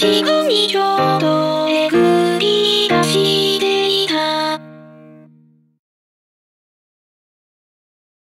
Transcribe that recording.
she